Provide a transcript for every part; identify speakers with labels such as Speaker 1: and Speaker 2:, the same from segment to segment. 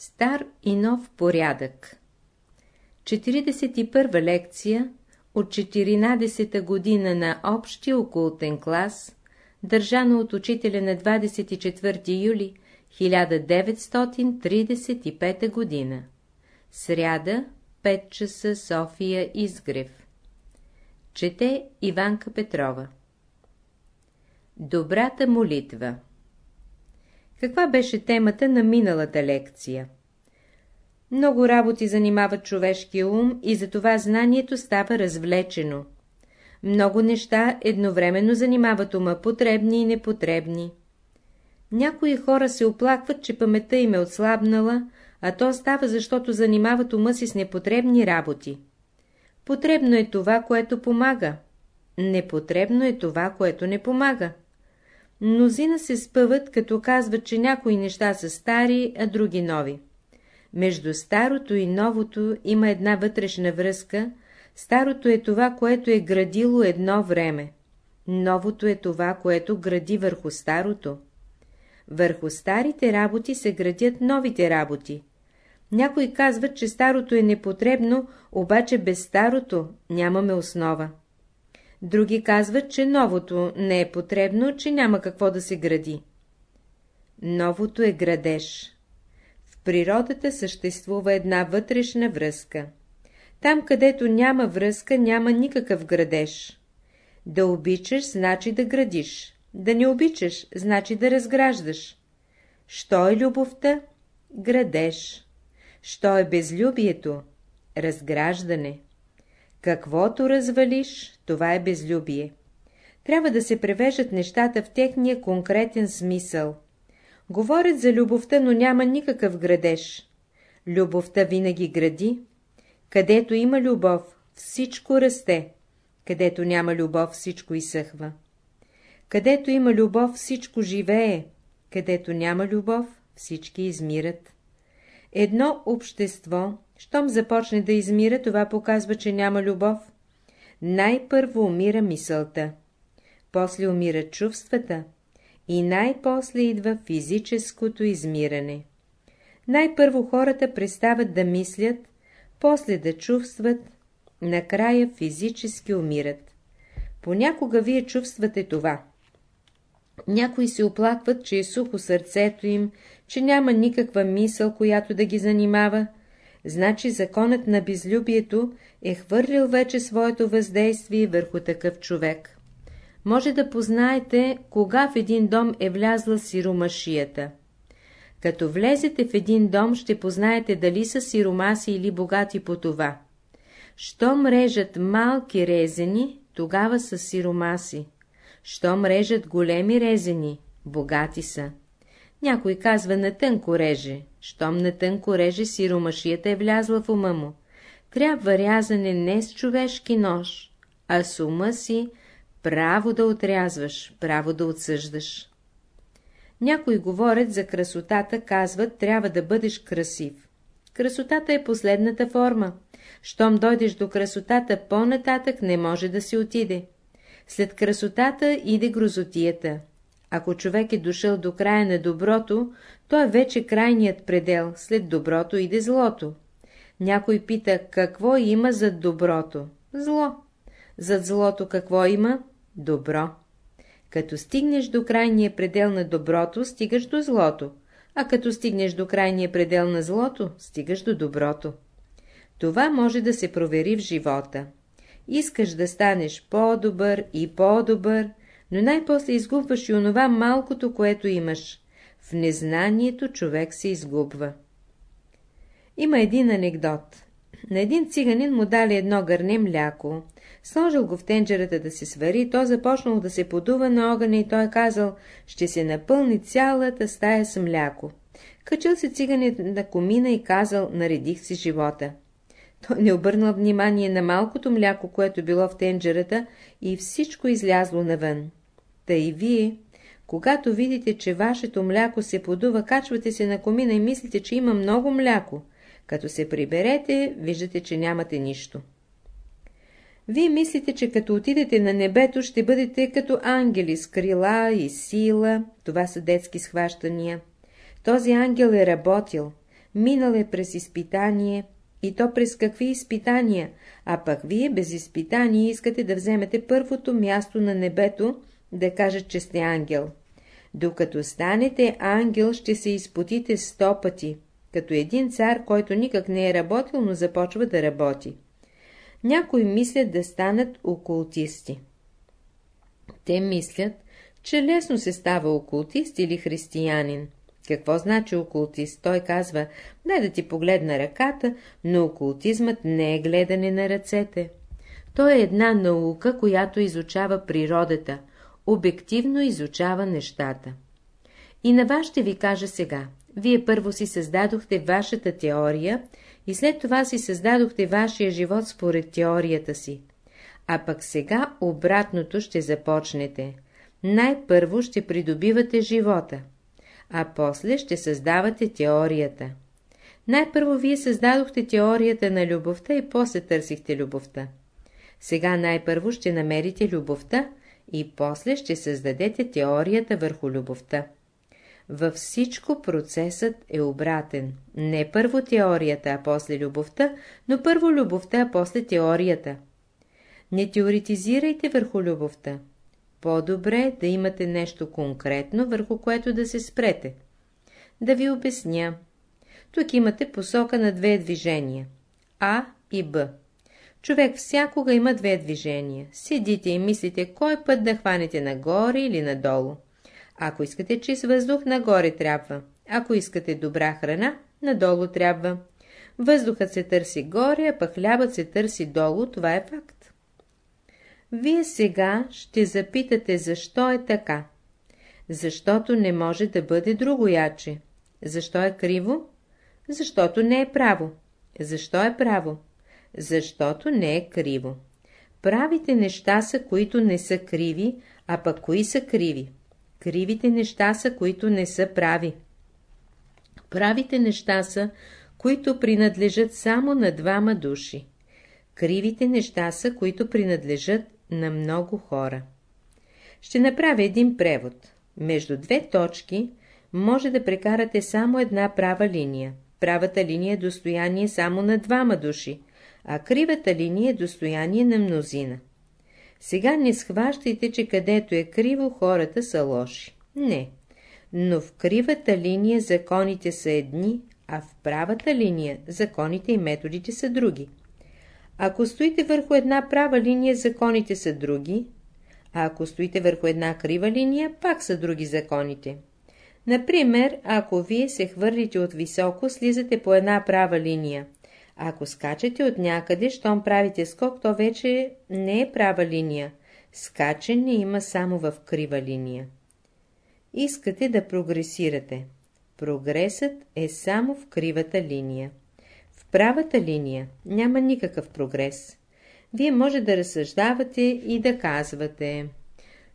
Speaker 1: Стар и нов порядък 41 лекция от 14-та година на общия окултен клас, държана от учителя на 24 юли 1935 година. Сряда, 5 часа, София, Изгрев. Чете Иванка Петрова Добрата молитва Каква беше темата на миналата лекция? Много работи занимават човешкия ум и затова знанието става развлечено. Много неща едновременно занимават ума, потребни и непотребни. Някои хора се оплакват, че паметта им е отслабнала, а то става, защото занимават ума си с непотребни работи. Потребно е това, което помага. Непотребно е това, което не помага. Мнозина се спъват, като казват, че някои неща са стари, а други нови. Между старото и новото има една вътрешна връзка, старото е това, което е градило едно време. Новото е това, което гради върху старото. Върху старите работи се градят новите работи. Някой казват, че старото е непотребно, обаче без старото нямаме основа. Други казват, че новото не е потребно, че няма какво да се гради. Новото е градеж. В природата съществува една вътрешна връзка. Там, където няма връзка, няма никакъв градеж. Да обичаш, значи да градиш. Да не обичаш, значи да разграждаш. Що е любовта? Градеж. Що е безлюбието? Разграждане. Каквото развалиш, това е безлюбие. Трябва да се превежат нещата в техния конкретен смисъл. Говорят за любовта, но няма никакъв градеж. Любовта винаги гради. Където има любов, всичко расте. Където няма любов, всичко изсъхва. Където има любов, всичко живее. Където няма любов, всички измират. Едно общество, щом започне да измира, това показва, че няма любов. Най-първо умира мисълта, после умират чувствата и най-после идва физическото измиране. Най-първо хората престават да мислят, после да чувстват, накрая физически умират. Понякога вие чувствате това. Някои се оплакват, че е сухо сърцето им, че няма никаква мисъл, която да ги занимава, значи законът на безлюбието е хвърлил вече своето въздействие върху такъв човек. Може да познаете, кога в един дом е влязла сиромашията. Като влезете в един дом, ще познаете дали са сиромаси или богати по това. Щом режат малки резени, тогава са сиромаси. Щом режат големи резени, богати са. Някой казва на тънко реже. Щом на тънко реже, сиромашията е влязла в ума му. Трябва рязане не с човешки нож, а с ума си право да отрязваш, право да отсъждаш. Някои говорят за красотата, казват, трябва да бъдеш красив. Красотата е последната форма. Щом дойдеш до красотата, по-нататък не може да си отиде. След красотата иде грозотията. Ако човек е дошъл до края на доброто, то е вече крайният предел, след доброто иде злото. Някой пита, какво има зад доброто? Зло. Зад злото какво има? Добро. Като стигнеш до крайния предел на доброто, стигаш до злото, а като стигнеш до крайния предел на злото, стигаш до доброто. Това може да се провери в живота. Искаш да станеш по-добър и по-добър, но най-после изгубваш и онова малкото, което имаш. В незнанието човек се изгубва. Има един анекдот. На един циганин му дали едно гърне мляко. Сложил го в тенджерата да се свари, то започнал да се подува на огъня и той казал, ще се напълни цялата стая с мляко. Качил се циганит на комина и казал, наредих си живота. Той не обърнал внимание на малкото мляко, което било в тенджерата и всичко излязло навън. Та и вие, когато видите, че вашето мляко се подува, качвате се на комина и мислите, че има много мляко. Като се приберете, виждате, че нямате нищо. Вие мислите, че като отидете на небето, ще бъдете като ангели с крила и сила. Това са детски схващания. Този ангел е работил. минал е през изпитание, и то през какви изпитания, а пък вие без изпитание искате да вземете първото място на небето, да кажат, че сте ангел. Докато станете ангел, ще се изпотите сто пъти, като един цар, който никак не е работил, но започва да работи. Някои мислят да станат окултисти. Те мислят, че лесно се става окултист или християнин. Какво значи окултист? Той казва, дай да ти погледна ръката, но окултизмът не е гледане на ръцете. То е една наука, която изучава природата, обективно изучава нещата. И на вас ще ви кажа сега. Вие първо си създадохте вашата теория и след това си създадохте вашия живот според теорията си. А пък сега обратното ще започнете. Най-първо ще придобивате живота, а после ще създавате теорията. Най-първо вие създадохте теорията на любовта и после търсихте любовта. Сега най-първо ще намерите любовта и после ще създадете теорията върху любовта. Във всичко процесът е обратен. Не първо теорията, а после любовта, но първо любовта, а после теорията. Не теоретизирайте върху любовта. По-добре да имате нещо конкретно, върху което да се спрете. Да ви обясня. Тук имате посока на две движения. А и Б. Човек всякога има две движения. Седите и мислите кой път да хванете нагоре или надолу. Ако искате чист въздух, нагоре трябва. Ако искате добра храна, надолу трябва. Въздухът се търси горе, а пък хлябът се търси долу, това е факт. Вие сега ще запитате, защо е така. Защото не може да бъде друго яче. Защо е криво? Защото не е право. Защо е право? Защото не е криво. Правите неща са, които не са криви, а пък кои са криви? Кривите неща са, които не са прави. Правите неща са, които принадлежат само на двама души. Кривите неща са, които принадлежат на много хора. Ще направя един превод. Между две точки може да прекарате само една права линия. Правата линия е достояние само на двама души, а кривата линия е достояние на мнозина. Сега не схващайте, че където е криво, хората са лоши. Не. Но в кривата линия законите са едни, а в правата линия законите и методите са други. Ако стоите върху една права линия, законите са други, а ако стоите върху една крива линия, пак са други законите. Например, ако вие се хвърлите от високо, слизате по една права линия, ако скачате от някъде, щом правите скок, то вече не е права линия. Скачане има само в крива линия. Искате да прогресирате. Прогресът е само в кривата линия. В правата линия няма никакъв прогрес. Вие може да разсъждавате и да казвате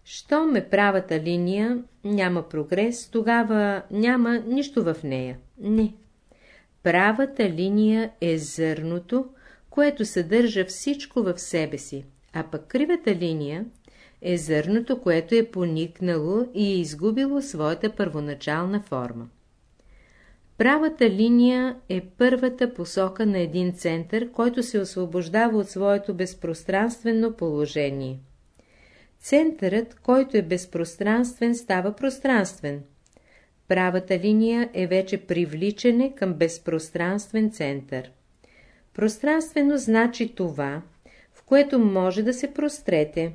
Speaker 1: Що ме правата линия, няма прогрес, тогава няма нищо в нея. Не. Правата линия е зърното, което съдържа всичко в себе си, а пък кривата линия е зърното, което е поникнало и е изгубило своята първоначална форма. Правата линия е първата посока на един център, който се освобождава от своето безпространствено положение. Центърът, който е безпространствен, става пространствен – Правата линия е вече привличане към безпространствен център. Пространствено значи това, в което може да се прострете.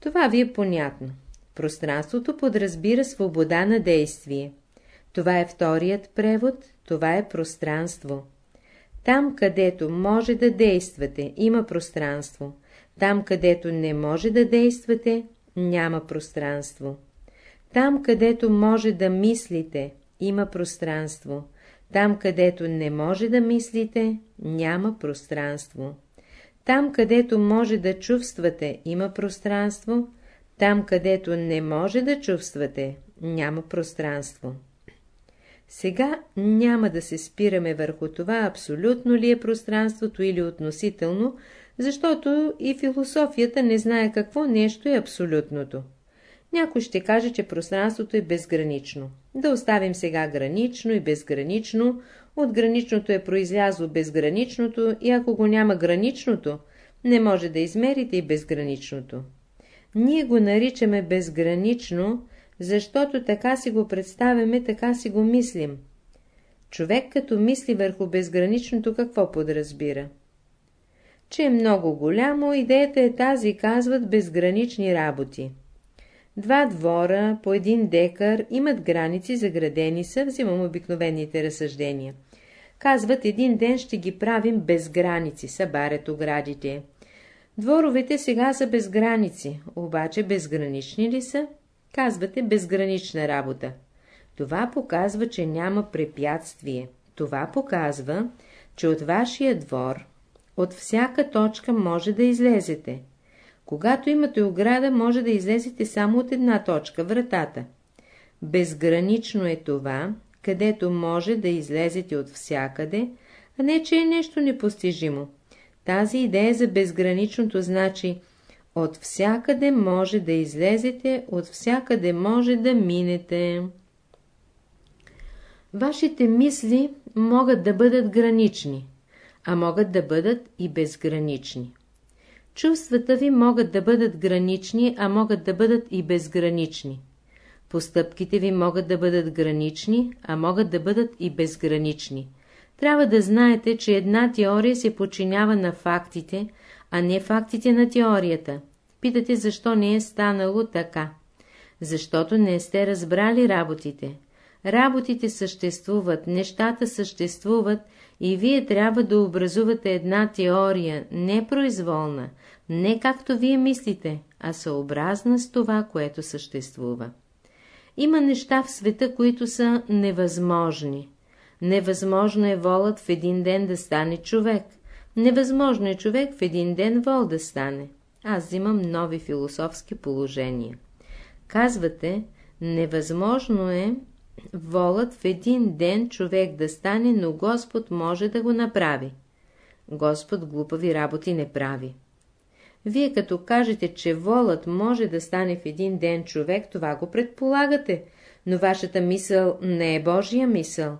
Speaker 1: Това ви е понятно. Пространството подразбира свобода на действие. Това е вторият превод, това е пространство. Там, където може да действате, има пространство. Там, където не може да действате, няма пространство. Там, където може да мислите, има пространство. Там, където не може да мислите, няма пространство. Там, където може да чувствате, има пространство. Там, където не може да чувствате, няма пространство. Сега няма да се спираме върху това, абсолютно ли е пространството или относително, защото и философията не знае какво нещо е абсолютното. Някой ще каже, че пространството е безгранично. Да оставим сега гранично и безгранично, от граничното е произлязло безграничното и ако го няма граничното, не може да измерите и безграничното. Ние го наричаме безгранично, защото така си го представяме, така си го мислим. Човек като мисли върху безграничното, какво подразбира? Че е много голямо, идеята е тази, казват безгранични работи. Два двора по един декар имат граници, заградени са, взимам обикновените разсъждения. Казват, един ден ще ги правим без граници, събарят оградите. Дворовете сега са без граници, обаче безгранични ли са? Казвате безгранична работа. Това показва, че няма препятствие. Това показва, че от вашия двор, от всяка точка може да излезете. Когато имате ограда, може да излезете само от една точка, вратата. Безгранично е това, където може да излезете от всякъде, а не, че е нещо непостижимо. Тази идея за безграничното значи от всякъде може да излезете, от всякъде може да минете. Вашите мисли могат да бъдат гранични, а могат да бъдат и безгранични. Чувствата ви могат да бъдат гранични, а могат да бъдат и безгранични. Постъпките ви могат да бъдат гранични, а могат да бъдат и безгранични. Трябва да знаете, че една теория се подчинява на фактите, а не фактите на теорията. Питате, защо не е станало така? Защото не сте разбрали работите. Работите съществуват, нещата съществуват и вие трябва да образувате една теория, не произволна, не както вие мислите, а съобразна с това, което съществува. Има неща в света, които са невъзможни. Невъзможно е волът в един ден да стане човек. Невъзможно е човек в един ден вол да стане. Аз взимам нови философски положения. Казвате, невъзможно е волът в един ден човек да стане, но Господ може да го направи. Господ глупави работи не прави. Вие като кажете, че волът може да стане в един ден човек, това го предполагате, но вашата мисъл не е Божия мисъл.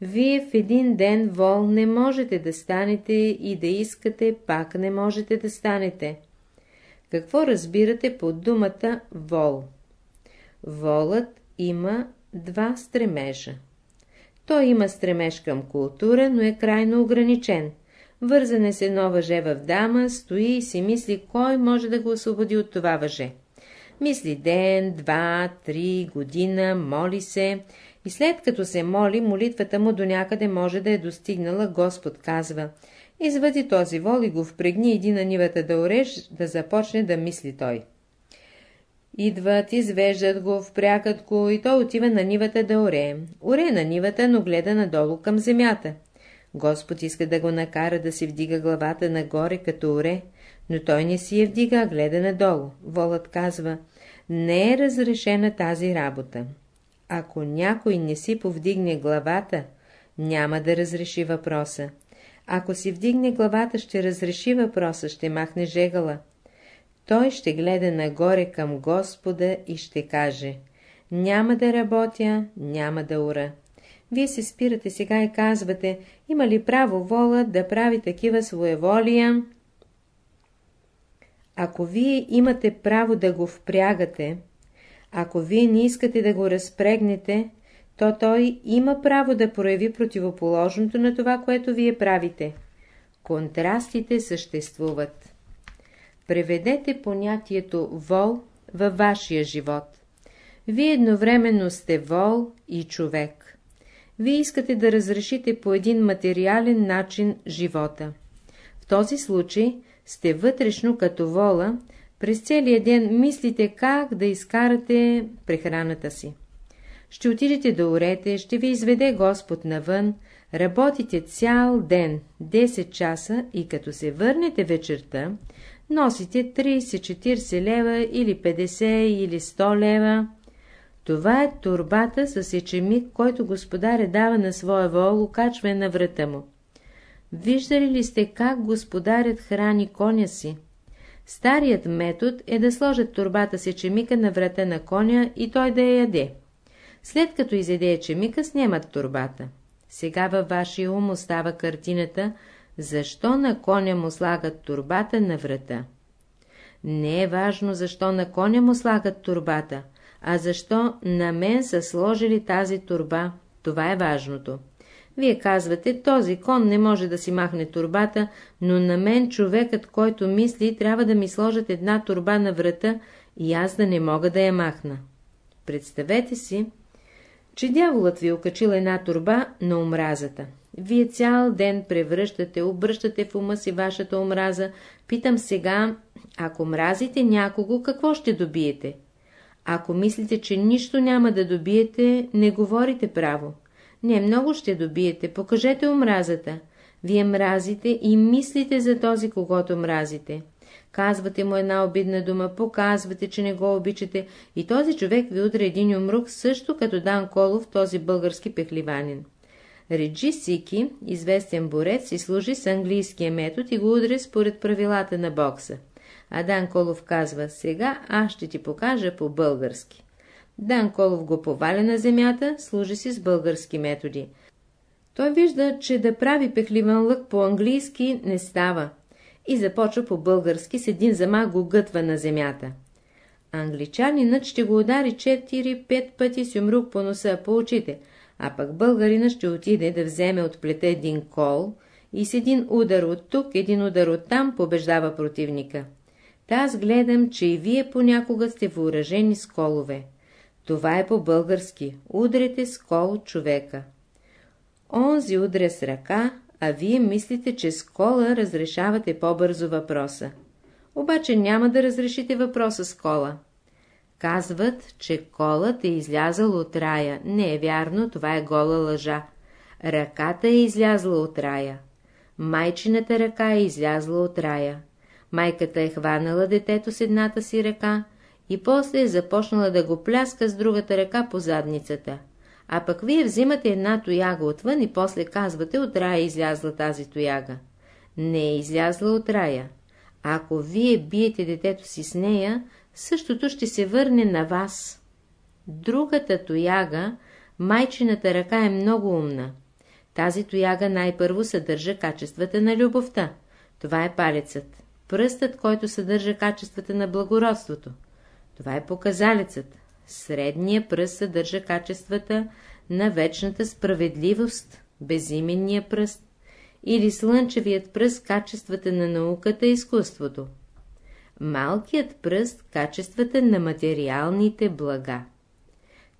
Speaker 1: Вие в един ден вол не можете да станете и да искате, пак не можете да станете. Какво разбирате под думата вол? Волът има два стремежа. Той има стремеж към култура, но е крайно ограничен. Вързане се едно въже в дама, стои и си мисли, кой може да го освободи от това въже. Мисли ден, два, три, година, моли се, и след като се моли, молитвата му до някъде може да е достигнала, Господ казва, извади този вол и го впрегни, иди на нивата да ореш, да започне да мисли той. Идват, извеждат го, впрякат го и той отива на нивата да оре. Оре на нивата, но гледа надолу към земята. Господ иска да го накара да си вдига главата нагоре като оре, но той не си я вдига, а гледа надолу. Волът казва, не е разрешена тази работа. Ако някой не си повдигне главата, няма да разреши въпроса. Ако си вдигне главата, ще разреши въпроса, ще махне жегала. Той ще гледа нагоре към Господа и ще каже Няма да работя, няма да ура. Вие се спирате сега и казвате, има ли право вола да прави такива своеволия? Ако вие имате право да го впрягате, ако вие не искате да го разпрегнете, то той има право да прояви противоположното на това, което вие правите. Контрастите съществуват. Преведете понятието вол във вашия живот. Вие едновременно сте вол и човек. Вие искате да разрешите по един материален начин живота. В този случай сте вътрешно като вола, през целия ден мислите как да изкарате прехраната си. Ще отидете да урете, ще ви изведе Господ навън, работите цял ден, 10 часа и като се върнете вечерта, носите 30-40 лева или 50 или 100 лева. Това е турбата с ечемик, който господаря дава на своя вол, окачва на врата му. Виждали ли сте как господарят храни коня си? Старият метод е да сложат турбата си чемика на врата на коня и той да я яде. След като изеде чемика, снимат турбата. Сега във вашия ум остава картината, защо на коня му слагат турбата на врата. Не е важно, защо на коня му слагат турбата, а защо на мен са сложили тази турба. Това е важното. Вие казвате, този кон не може да си махне турбата, но на мен човекът, който мисли, трябва да ми сложат една турба на врата и аз да не мога да я махна. Представете си, че дяволът ви е окачил една турба на омразата. Вие цял ден превръщате, обръщате в ума си вашата омраза. Питам сега, ако мразите някого, какво ще добиете? Ако мислите, че нищо няма да добиете, не говорите право. Не, много ще добиете, покажете омразата. Вие мразите и мислите за този, когато мразите. Казвате му една обидна дума, показвате, че не го обичате и този човек ви удря един умрук, също като Дан Колов, този български пехливанин. Реджи Сики, известен борец, и служи с английския метод и го удря според правилата на бокса. А Дан Колов казва, сега аз ще ти покажа по-български. Дан Колов го поваля на земята, служи си с български методи. Той вижда, че да прави пехливан лък по-английски не става и започва по-български с един замах го гътва на земята. Англичанинът ще го удари 4-5 пъти с умрук по носа, по очите, а пък българина ще отиде да вземе от плета един кол и с един удар от тук, един удар от там побеждава противника. Та аз гледам, че и вие понякога сте въоръжени с колове. Това е по-български. Удрете с кол човека. Онзи удря с ръка, а вие мислите, че с кола разрешавате по-бързо въпроса. Обаче няма да разрешите въпроса с кола. Казват, че колът е излязъл от рая. Не е вярно, това е гола лъжа. Ръката е излязла от рая. Майчината ръка е излязла от рая. Майката е хванала детето с едната си ръка и после е започнала да го пляска с другата ръка по задницата. А пък вие взимате една тояга отвън и после казвате, от рая излязла тази тояга. Не е излязла от рая. Ако вие биете детето си с нея, същото ще се върне на вас. Другата тояга, майчината ръка е много умна. Тази тояга най-първо съдържа качествата на любовта. Това е палецът, пръстът, който съдържа качествата на благородството. Това е показалецът. Средния пръст съдържа качествата на вечната справедливост, безименния пръст, или слънчевият пръст качествата на науката и изкуството. Малкият пръст качествата на материалните блага.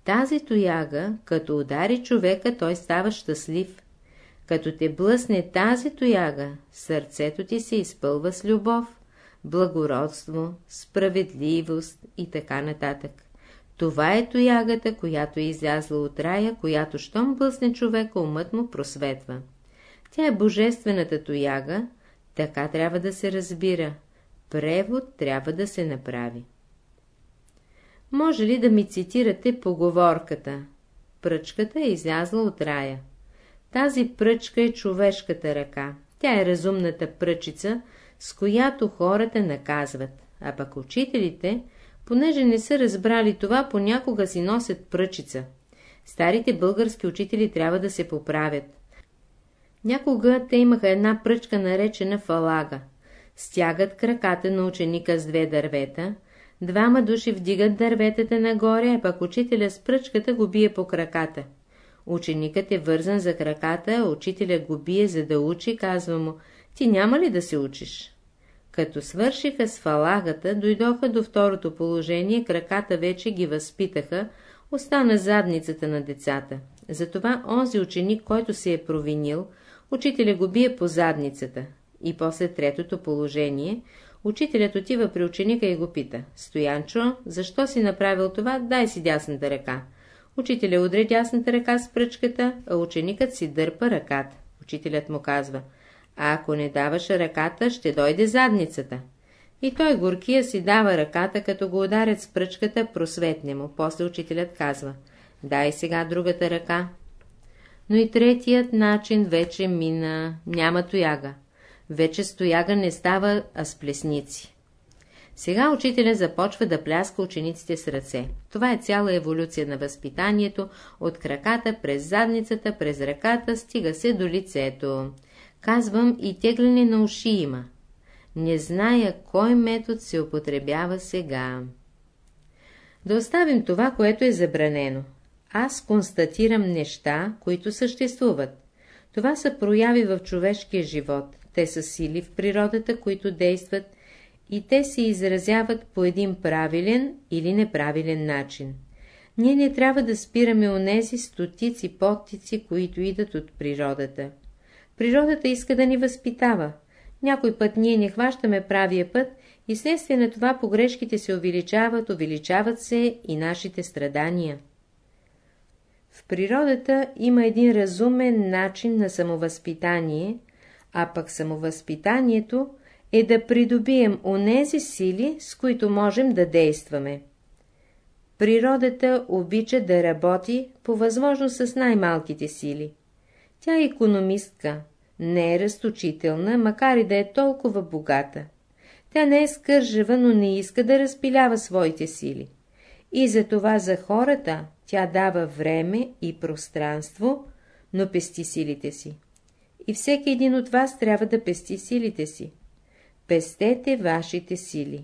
Speaker 1: Тази тояга, като удари човека, той става щастлив. Като те блъсне тази тояга, сърцето ти се изпълва с любов, благородство, справедливост и така нататък. Това е тоягата, която е излязла от рая, която щом блъсне човека, умът му просветва. Тя е божествената тояга, така трябва да се разбира. Превод трябва да се направи. Може ли да ми цитирате поговорката? Пръчката е излязла от рая. Тази пръчка е човешката ръка. Тя е разумната пръчица, с която хората наказват, а пък учителите, понеже не са разбрали това, понякога си носят пръчица. Старите български учители трябва да се поправят. Някога те имаха една пръчка наречена фалага. Стягат краката на ученика с две дървета, двама души вдигат дърветата нагоре, а пък учителя с пръчката го бие по краката. Ученикът е вързан за краката, учителя го бие, за да учи, казва му, ти няма ли да се учиш? Като свършиха с фалагата, дойдоха до второто положение, краката вече ги възпитаха, остана задницата на децата. Затова онзи ученик, който се е провинил, учителя го бие по задницата. И после третото положение, учителят отива при ученика и го пита. Стоянчо, защо си направил това? Дай си дясната ръка. Учителя удря дясната ръка с пръчката, а ученикът си дърпа ръката. Учителят му казва – а ако не даваш ръката, ще дойде задницата. И той горкия си дава ръката, като го ударят с пръчката, просветне му. После учителят казва, дай сега другата ръка. Но и третият начин вече мина, няма тояга. Вече стояга не става, а с плесници. Сега учителя започва да пляска учениците с ръце. Това е цяла еволюция на възпитанието, от краката през задницата, през ръката, стига се до лицето. Казвам и тегляне на уши има. Не зная кой метод се употребява сега. Да оставим това, което е забранено. Аз констатирам неща, които съществуват. Това са прояви в човешкия живот. Те са сили в природата, които действат и те се изразяват по един правилен или неправилен начин. Ние не трябва да спираме онези стотици подтици, които идат от природата. Природата иска да ни възпитава. Някой път ние не хващаме правия път и следствие на това погрешките се увеличават, увеличават се и нашите страдания. В природата има един разумен начин на самовъзпитание, а пък самовъзпитанието е да придобием онези сили, с които можем да действаме. Природата обича да работи по възможност с най-малките сили. Тя е економистка, не е разточителна, макар и да е толкова богата. Тя не е скържава, но не иска да разпилява своите сили. И затова за хората тя дава време и пространство, но пести силите си. И всеки един от вас трябва да пести силите си. Пестете вашите сили.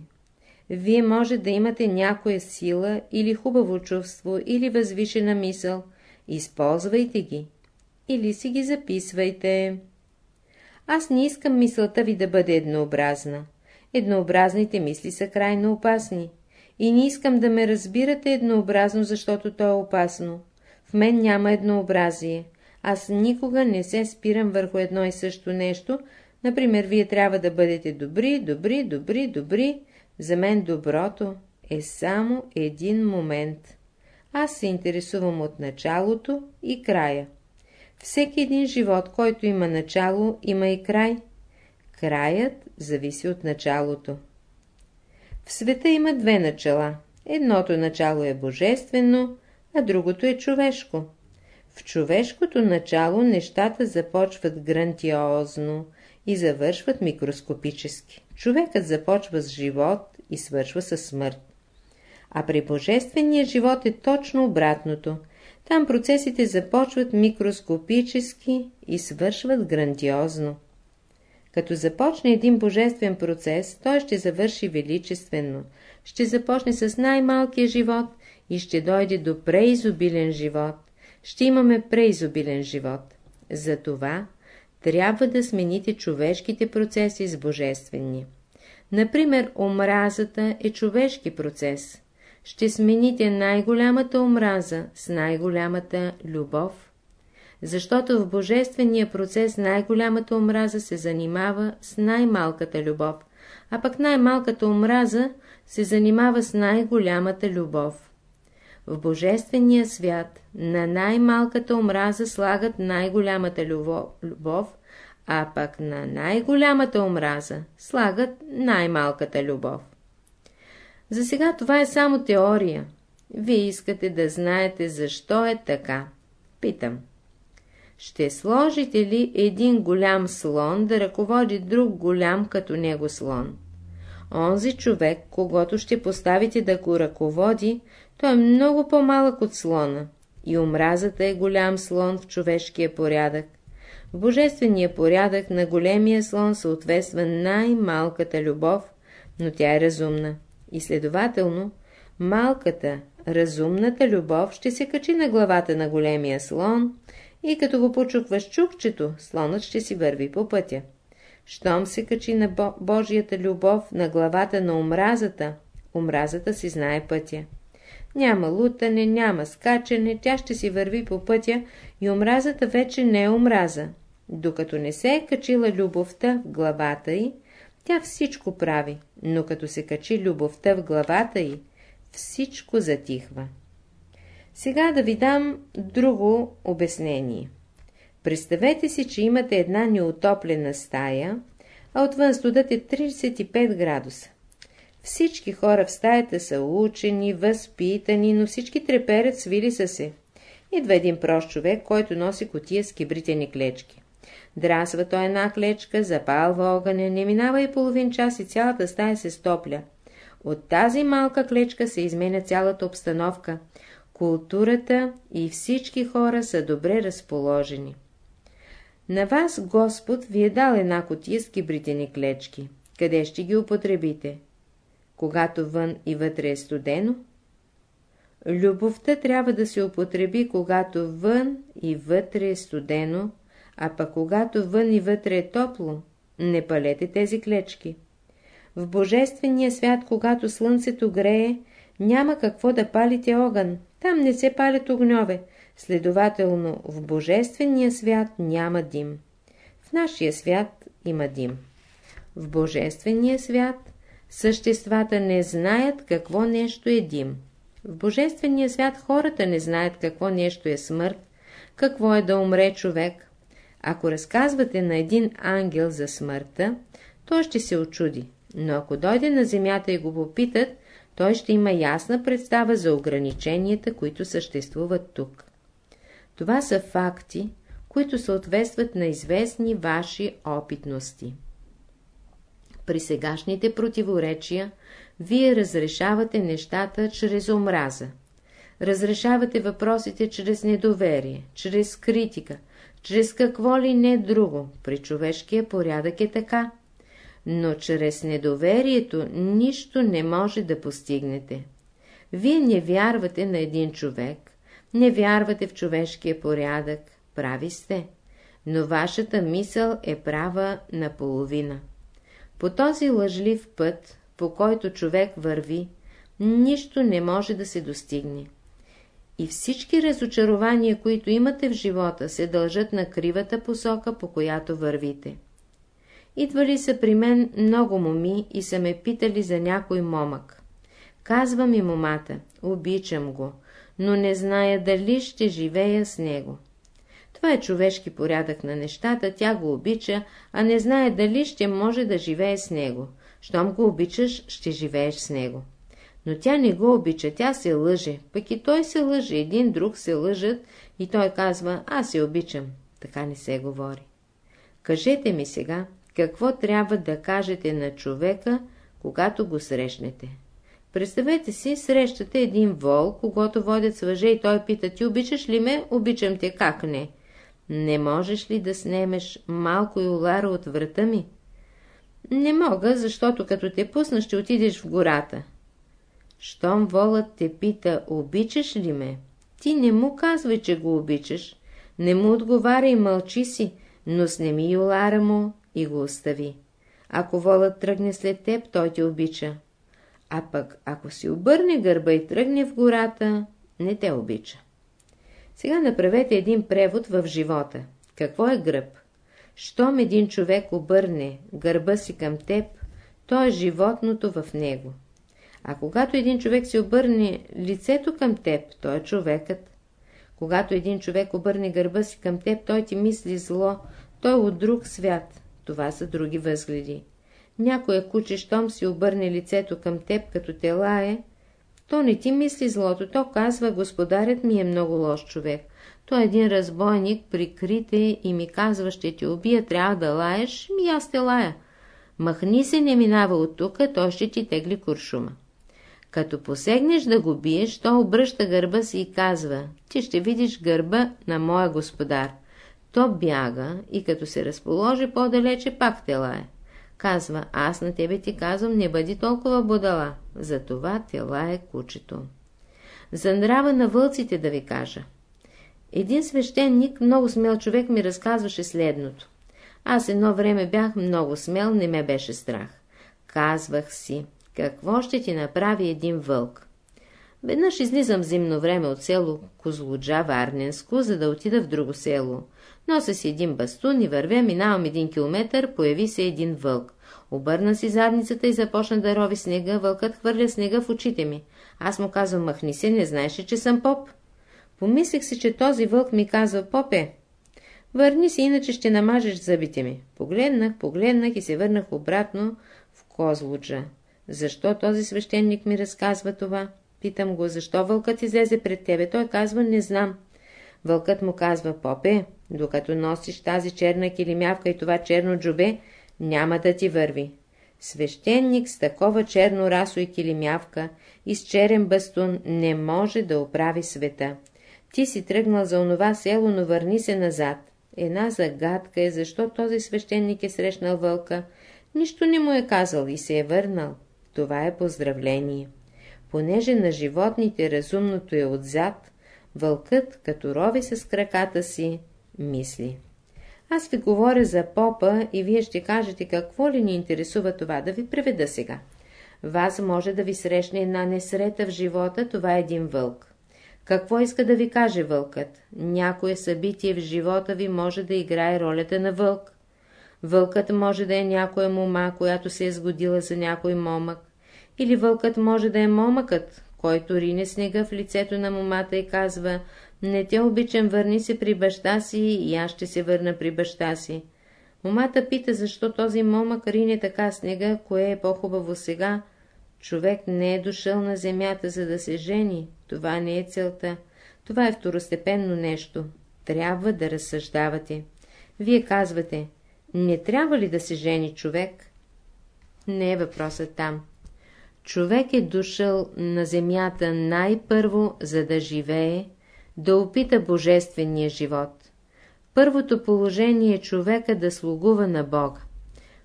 Speaker 1: Вие може да имате някоя сила или хубаво чувство или възвишена мисъл. Използвайте ги. Или си ги записвайте. Аз не искам мисълта ви да бъде еднообразна. Еднообразните мисли са крайно опасни. И не искам да ме разбирате еднообразно, защото то е опасно. В мен няма еднообразие. Аз никога не се спирам върху едно и също нещо, Например, вие трябва да бъдете добри, добри, добри, добри. За мен доброто е само един момент. Аз се интересувам от началото и края. Всеки един живот, който има начало, има и край. Краят зависи от началото. В света има две начала. Едното начало е божествено, а другото е човешко. В човешкото начало нещата започват грантиозно, и завършват микроскопически. Човекът започва с живот и свършва с смърт. А при божествения живот е точно обратното. Там процесите започват микроскопически и свършват грандиозно. Като започне един божествен процес, той ще завърши величествено, ще започне с най-малкия живот и ще дойде до преизобилен живот. Ще имаме преизобилен живот. Затова трябва да смените човешките процеси с божествени. Например, омразата е човешки процес. Ще смените най-голямата омраза с най-голямата любов. Защото в божествения процес най-голямата омраза се занимава с най-малката любов, а пък най-малката омраза се занимава с най-голямата любов. В Божествения свят на най-малката омраза слагат най-голямата любов, а пък на най-голямата омраза слагат най-малката любов. За сега това е само теория. Вие искате да знаете защо е така. Питам. Ще сложите ли един голям слон да ръководи друг голям като него слон? Онзи човек, когато ще поставите да го ръководи, той е много по-малък от слона. И омразата е голям слон в човешкия порядък. В божествения порядък на големия слон съответства най-малката любов, но тя е разумна. И следователно, малката, разумната любов ще се качи на главата на големия слон и като го почукваш чукчето, слонът ще си върви по пътя. Щом се качи на Божията любов на главата на омразата, омразата си знае пътя. Няма лутане, няма скачане, тя ще си върви по пътя и омразата вече не е омраза. Докато не се е качила любовта в главата й, тя всичко прави, но като се качи любовта в главата й, всичко затихва. Сега да ви дам друго обяснение. Представете си, че имате една неотоплена стая, а отвън студът е 35 градуса. Всички хора в стаята са учени, възпитани, но всички треперят, свили са се. Идва един прост човек, който носи котия с кибритени клечки. Драсва той една клечка, запалва огъня, не минава и половин час и цялата стая се стопля. От тази малка клечка се изменя цялата обстановка, културата и всички хора са добре разположени. На вас Господ ви е дал една котия с кибритени клечки. Къде ще ги употребите? Когато вън и вътре е студено? Любовта трябва да се употреби, когато вън и вътре е студено, а пък когато вън и вътре е топло, не палете тези клечки. В Божествения свят, когато слънцето грее, няма какво да палите огън, там не се палят огньове, следователно в Божествения свят няма дим. В нашия свят има дим. В Божествения свят съществата не знаят какво нещо е дим. В Божествения свят хората не знаят какво нещо е смърт, какво е да умре човек. Ако разказвате на един ангел за смъртта, той ще се очуди, но ако дойде на земята и го попитат, той ще има ясна представа за ограниченията, които съществуват тук. Това са факти, които съответстват на известни ваши опитности. При сегашните противоречия вие разрешавате нещата чрез омраза. Разрешавате въпросите чрез недоверие, чрез критика, чрез какво ли не друго. При човешкия порядък е така. Но чрез недоверието нищо не може да постигнете. Вие не вярвате на един човек, не вярвате в човешкия порядък, прави сте, но вашата мисъл е права наполовина. По този лъжлив път, по който човек върви, нищо не може да се достигне. И всички разочарования, които имате в живота, се дължат на кривата посока, по която вървите. Идвали са при мен много моми и са ме питали за някой момък. Казва ми момата, обичам го, но не зная дали ще живея с него. Това е човешки порядък на нещата, тя го обича, а не знае дали ще може да живее с него. Щом го обичаш, ще живееш с него. Но тя не го обича, тя се лъже, пък и той се лъже, един друг се лъжат и той казва, аз се обичам. Така не се говори. Кажете ми сега, какво трябва да кажете на човека, когато го срещнете. Представете си, срещате един вол, когато водят с въже и той пита, ти обичаш ли ме? Обичам те, как не? Не можеш ли да снемеш малко юлара от врата ми? Не мога, защото като те пусна, ще отидеш в гората. Щом волът те пита, обичаш ли ме? Ти не му казвай, че го обичаш. Не му отговаря и мълчи си, но снеми юлара му и го остави. Ако волът тръгне след теб, той те обича. А пък, ако си обърне гърба и тръгне в гората, не те обича. Сега направете един превод в живота. Какво е гръб? Щом един човек обърне гърба си към теб, то е животното в него. А когато един човек се обърне лицето към теб, то е човекът. Когато един човек обърне гърба си към теб, той ти мисли зло, той е от друг свят. Това са други възгледи. Някоя куче, щом си обърне лицето към теб, като те лае, то не ти мисли злото, то казва, господарят ми е много лош човек. Той е един разбойник, прикрите и ми казва, ще ти убия, трябва да лаеш, ми аз те лая. Махни се, не минава от тука, той ще ти тегли куршума. Като посегнеш да го биеш, то обръща гърба си и казва, ти ще видиш гърба на моя господар. То бяга и като се разположи по-далече, пак те лае. Казва, аз на тебе ти казвам, не бъди толкова будала, затова те лае кучето. За нрава на вълците да ви кажа. Един свещеник, много смел човек, ми разказваше следното. Аз едно време бях много смел, не ме беше страх. Казвах си, какво ще ти направи един вълк? Веднъж излизам зимно време от село Козлуджа, Варненско, за да отида в друго село. Нося си един бастун и вървя, минавам един километър, появи се един вълк. Обърна си задницата и започна да рови снега, вълкът хвърля снега в очите ми. Аз му казвам, махни се, не знаеш ли, че съм поп? Помислих си, че този вълк ми казва, попе, върни си, иначе ще намажеш зъбите ми. Погледнах, погледнах и се върнах обратно в Козлуджа. Защо този свещеник ми разказва това? Питам го, защо вълкът излезе пред тебе? Той казва, не знам. Вълкът му казва, попе, докато носиш тази черна килимявка и това черно джубе, няма да ти върви. Свещеник с такова черно расо и килимявка и с черен бастун не може да оправи света. Ти си тръгнал за онова село, но върни се назад. Една загадка е, защо този свещеник е срещнал вълка. Нищо не му е казал и се е върнал. Това е поздравление. Понеже на животните разумното е отзад, вълкът, като рови с краката си, мисли. Аз ви говоря за попа и вие ще кажете какво ли ни интересува това да ви преведа сега. Вас може да ви срещне една несрета в живота, това е един вълк. Какво иска да ви каже вълкът? Някое събитие в живота ви може да играе ролята на вълк. Вълкът може да е някоя мома, която се е сгодила за някой момък. Или вълкът може да е момъкът, който рине снега в лицето на момата и казва «Не те обичам, върни се при баща си и аз ще се върна при баща си». Момата пита, защо този момък рине така снега, кое е по-хубаво сега. Човек не е дошъл на земята, за да се жени. Това не е целта. Това е второстепенно нещо. Трябва да разсъждавате. Вие казвате, не трябва ли да се жени човек? Не е въпросът там. Човек е дошъл на земята най-първо, за да живее, да опита божествения живот. Първото положение е човека да слугува на Бога.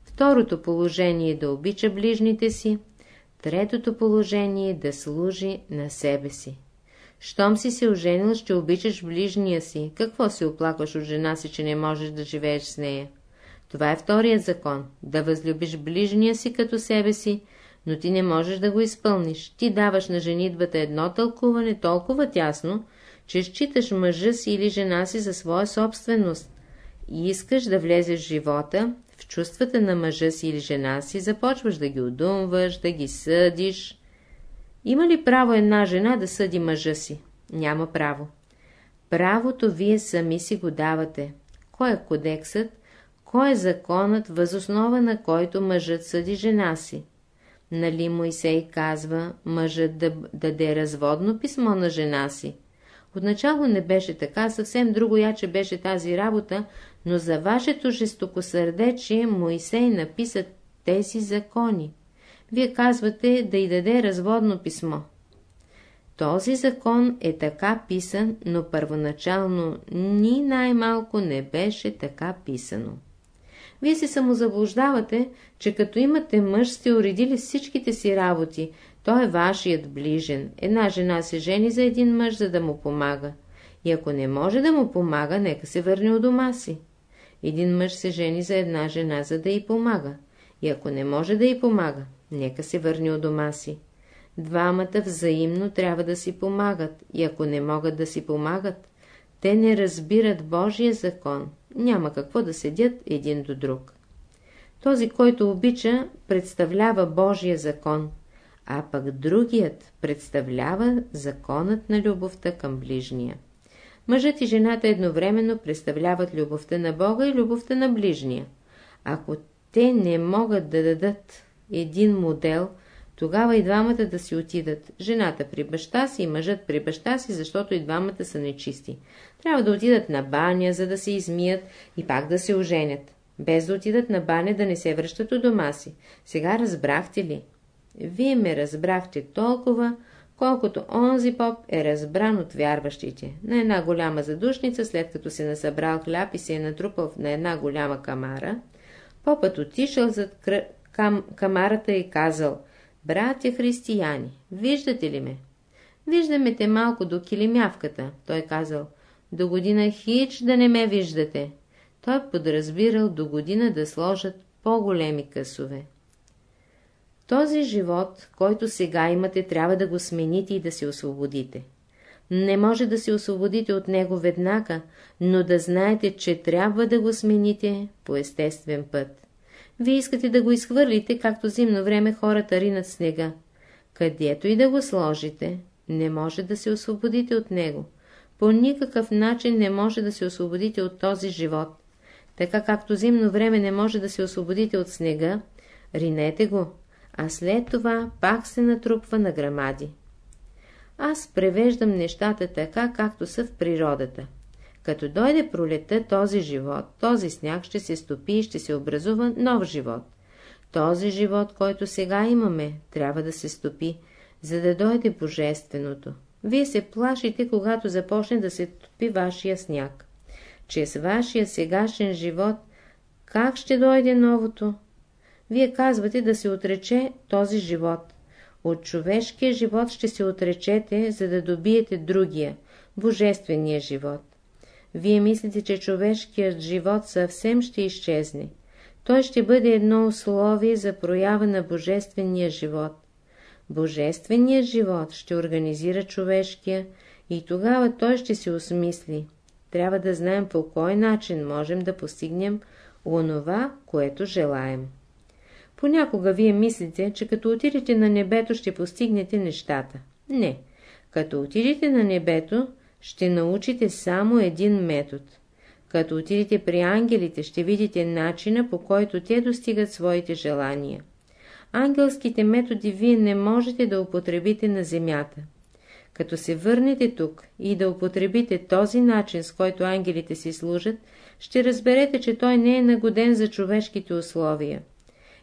Speaker 1: Второто положение е да обича ближните си. Третото положение е да служи на себе си. Щом си се оженил, ще обичаш ближния си. Какво се оплакваш от жена си, че не можеш да живееш с нея? Това е вторият закон. Да възлюбиш ближния си като себе си, но ти не можеш да го изпълниш. Ти даваш на женитбата едно тълкуване толкова тясно, че считаш мъжа си или жена си за своя собственост и искаш да влезеш в живота, в чувствата на мъжа си или жена си, започваш да ги удумваш, да ги съдиш. Има ли право една жена да съди мъжа си? Няма право. Правото вие сами си го давате. Кой е кодексът? Кой е законът, възоснова на който мъжът съди жена си? Нали Моисей казва, мъжът да даде разводно писмо на жена си? Отначало не беше така, съвсем друго яче беше тази работа, но за вашето жестокосърдечие Моисей написа тези закони. Вие казвате да й даде разводно писмо. Този закон е така писан, но първоначално ни най-малко не беше така писано. Вие се самозаблуждавате, че като имате мъж сте уредили всичките си работи, той е вашият ближен. Една жена се жени за един мъж, за да му помага. И ако не може да му помага, нека се върне от дома си. Един мъж се жени за една жена, за да й помага. И ако не може да й помага, нека се върне от дома си. Двамата взаимно трябва да си помагат, и ако не могат да си помагат, те не разбират Божия закон, няма какво да седят един до друг. Този, който обича, представлява Божия закон, а пък другият представлява законът на любовта към ближния. Мъжът и жената едновременно представляват любовта на Бога и любовта на ближния. Ако те не могат да дадат един модел, тогава и двамата да си отидат. Жената при баща си и мъжът при баща си, защото и двамата са нечисти. Трябва да отидат на баня, за да се измият и пак да се оженят. Без да отидат на баня да не се връщат у дома си. Сега разбрахте ли? Вие ме разбрахте толкова, колкото онзи поп е разбран от вярващите. На една голяма задушница, след като се насъбрал хляб и се е натрупал на една голяма камара, попът отишъл зад кръ... кам... камарата и казал, «Братя християни, виждате ли ме?» «Виждаме те малко до килимявката», той казал, «До година хич да не ме виждате». Той подразбирал до година да сложат по-големи късове. Този живот, който сега имате, трябва да го смените и да се освободите. Не може да се освободите от него веднага, но да знаете, че трябва да го смените по естествен път. Вие искате да го изхвърлите, както зимно време хората ринат снега. Където и да го сложите, не може да се освободите от него. По никакъв начин не може да се освободите от този живот. Така както зимно време не може да се освободите от снега, ринете го, а след това пак се натрупва на грамади. Аз превеждам нещата така, както са в природата. Като дойде пролета този живот, този сняг ще се стопи и ще се образува нов живот. Този живот, който сега имаме, трябва да се стопи, за да дойде Божественото. Вие се плашите, когато започне да се топи вашия сняг. Че с вашия сегашен живот, как ще дойде новото? Вие казвате да се отрече този живот. От човешкия живот ще се отречете, за да добиете другия, божествения живот. Вие мислите, че човешкият живот съвсем ще изчезне. Той ще бъде едно условие за проява на божествения живот. Божественият живот ще организира човешкия и тогава той ще се осмисли. Трябва да знаем по кой начин можем да постигнем онова, което желаем. Понякога вие мислите, че като отидете на небето ще постигнете нещата. Не. Като отидете на небето, ще научите само един метод. Като отидете при ангелите, ще видите начина, по който те достигат своите желания. Ангелските методи вие не можете да употребите на земята. Като се върнете тук и да употребите този начин, с който ангелите си служат, ще разберете, че той не е нагоден за човешките условия.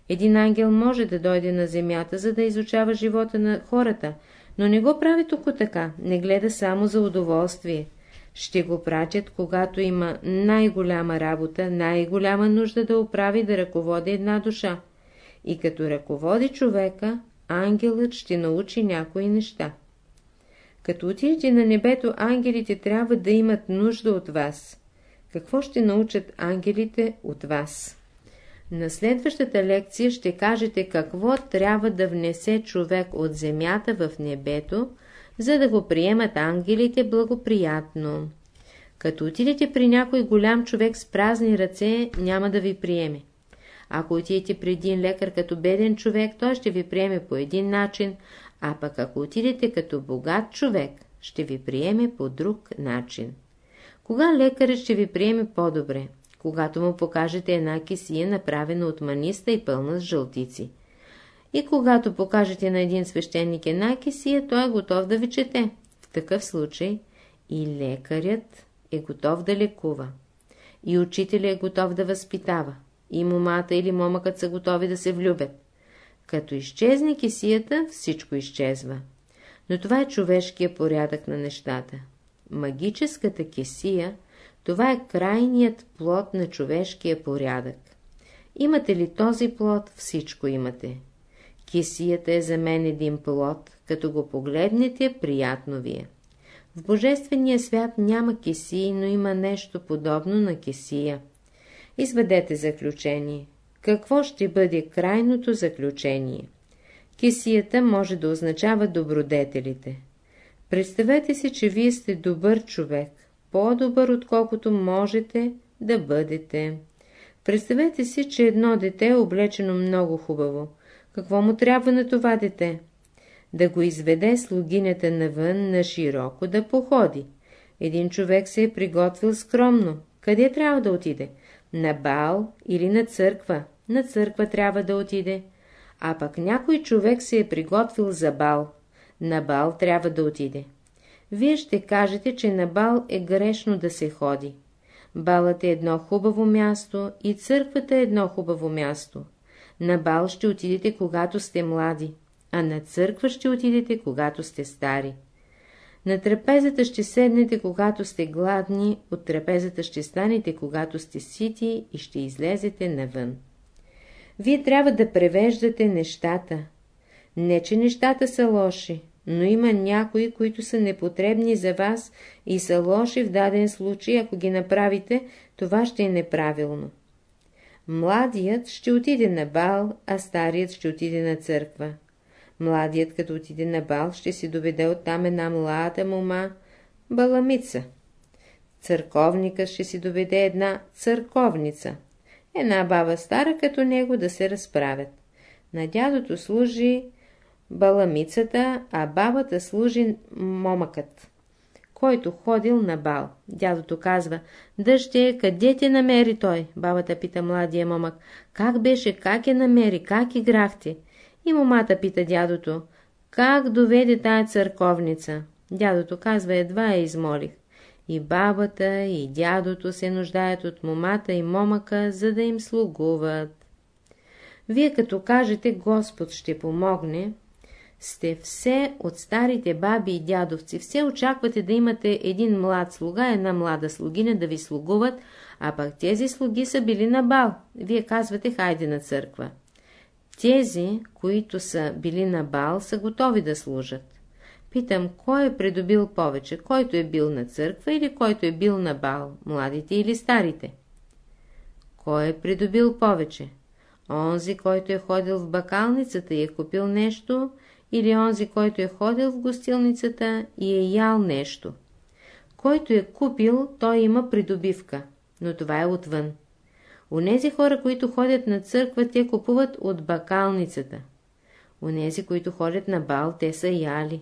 Speaker 1: Един ангел може да дойде на земята, за да изучава живота на хората, но не го прави тук така, не гледа само за удоволствие. Ще го пратят, когато има най-голяма работа, най-голяма нужда да оправи да ръководи една душа. И като ръководи човека, ангелът ще научи някои неща. Като отидете на небето, ангелите трябва да имат нужда от вас. Какво ще научат ангелите от вас? На следващата лекция ще кажете какво трябва да внесе човек от земята в небето, за да го приемат ангелите благоприятно. Като отидете при някой голям човек с празни ръце, няма да ви приеме. Ако отидете при един лекар като беден човек, той ще ви приеме по един начин, а пък ако отидете като богат човек, ще ви приеме по друг начин. Кога лекарът ще ви приеме по-добре? Когато му покажете една кисия, направена от маниста и пълна с жълтици. И когато покажете на един свещеник една кисия, той е готов да ви чете. В такъв случай и лекарят е готов да лекува. И учителят е готов да възпитава. И момата или момъкът са готови да се влюбят. Като изчезне кисията, всичко изчезва. Но това е човешкия порядък на нещата. Магическата кисия, това е крайният плод на човешкия порядък. Имате ли този плод, всичко имате. Кисията е за мен един плод, като го погледнете, приятно ви е. В Божествения свят няма кисии, но има нещо подобно на кисия. Изведете заключение. Какво ще бъде крайното заключение? Кисията може да означава добродетелите. Представете си, че вие сте добър човек, по-добър отколкото можете да бъдете. Представете си, че едно дете е облечено много хубаво. Какво му трябва на това дете? Да го изведе слугинята навън на широко да походи. Един човек се е приготвил скромно. Къде трябва да отиде? На бал или на църква? На църква трябва да отиде. А пък някой човек се е приготвил за бал. На бал трябва да отиде. Вие ще кажете, че на бал е грешно да се ходи. Балът е едно хубаво място и църквата е едно хубаво място. На бал ще отидете, когато сте млади, а на църква ще отидете, когато сте стари. На трапезата ще седнете, когато сте гладни, от трапезата ще станете, когато сте сити и ще излезете навън. Вие трябва да превеждате нещата. Не, че нещата са лоши, но има някои, които са непотребни за вас и са лоши в даден случай, ако ги направите, това ще е неправилно. Младият ще отиде на бал, а старият ще отиде на църква. Младият, като отиде на бал, ще си доведе оттам една млада мома, баламица. Църковника ще си доведе една църковница. Една баба стара като него да се разправят. На дядото служи баламицата, а бабата служи момъкът, който ходил на бал. Дядото казва, дъще, къде те намери той? Бабата пита младия момък, как беше, как е намери, как играхте? И момата пита дядото, как доведе тая църковница? Дядото казва, едва я измолих. И бабата, и дядото се нуждаят от момата и момъка, за да им слугуват. Вие като кажете Господ ще помогне, сте все от старите баби и дядовци, все очаквате да имате един млад слуга, една млада слугиня да ви слугуват, а пък тези слуги са били на бал. Вие казвате, хайде на църква. Тези, които са били на бал, са готови да служат. Питам, кой е придобил повече, който е бил на църква или който е бил на бал, младите или старите? Кой е придобил повече? Онзи, който е ходил в бакалницата и е купил нещо, или онзи, който е ходил в гостилницата и е ял нещо. Който е купил, той има придобивка, но това е отвън. Онези хора, които ходят на църква, те купуват от бакалницата. Онези, които ходят на бал, те са яли.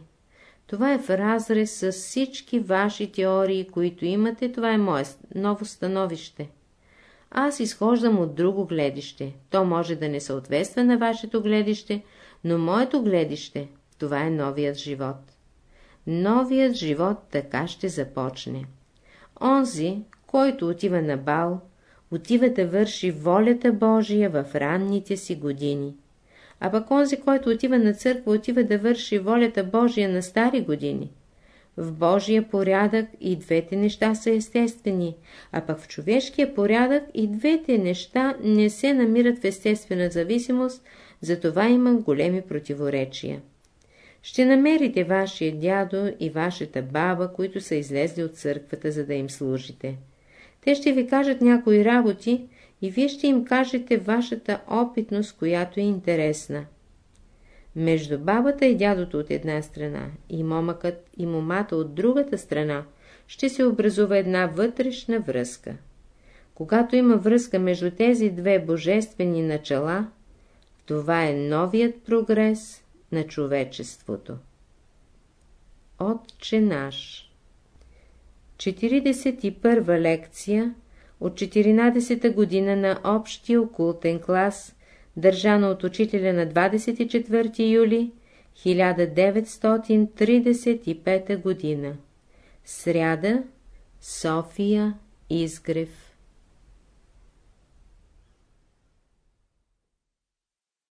Speaker 1: Това е в разрез с всички ваши теории, които имате, това е мое ново становище. Аз изхождам от друго гледище. То може да не съответства на вашето гледище, но моето гледище, това е новият живот. Новият живот така ще започне. Онзи, който отива на бал, отива да върши волята Божия в ранните си години. А пък онзи, който отива на църква, отива да върши волята Божия на стари години. В Божия порядък и двете неща са естествени, а пък в човешкия порядък и двете неща не се намират в естествена зависимост, затова има големи противоречия. Ще намерите вашия дядо и вашата баба, които са излезли от църквата, за да им служите. Те ще ви кажат някои работи и вие ще им кажете вашата опитност, която е интересна. Между бабата и дядото от една страна и момъкът и момата от другата страна ще се образува една вътрешна връзка. Когато има връзка между тези две божествени начала, това е новият прогрес на човечеството. Отче наш 41 лекция от 14-та година на общия окултен клас, държана от учителя на 24 юли 1935 година. Сряда, София, Изгрев